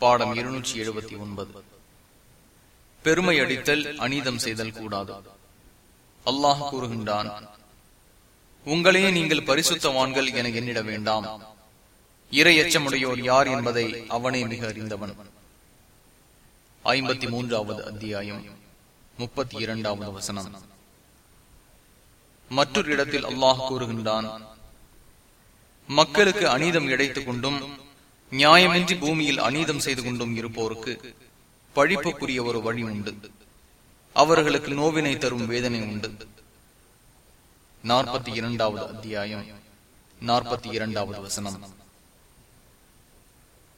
பாடம் இருநூற்றி எழுபத்தி ஒன்பது. பெருமை அடித்தல் அநீதம் செய்தல் கூடாது. அல்லாஹ் கூறுகின்றான் உங்களையே நீங்கள் பரிசுத்தவான்கள் என எண்ணிட வேண்டாம். இறை எச்சமுடையோர் யார் என்பதை அவனே மிக அறிந்தவன். ஐம்பத்தி மூன்றாவது அத்தியாயம் முப்பத்தி இரண்டாவது வசனம். மற்றொரு இடத்தில் அல்லாஹ் கூறுகின்றான் மக்களுக்கு அநீதம் இடைத்துக் கொண்டும் நியாயமின்றி பூமியில் அநீதம் செய்து கொண்டும் இருப்போருக்கு பழிப்புக்குரிய ஒரு வழி உண்டு. அவர்களுக்கு நோவினை தரும் வேதனை உண்டு. நாற்பத்தி இரண்டாவது அத்தியாயம் நாற்பத்தி இரண்டாவது வசனம்.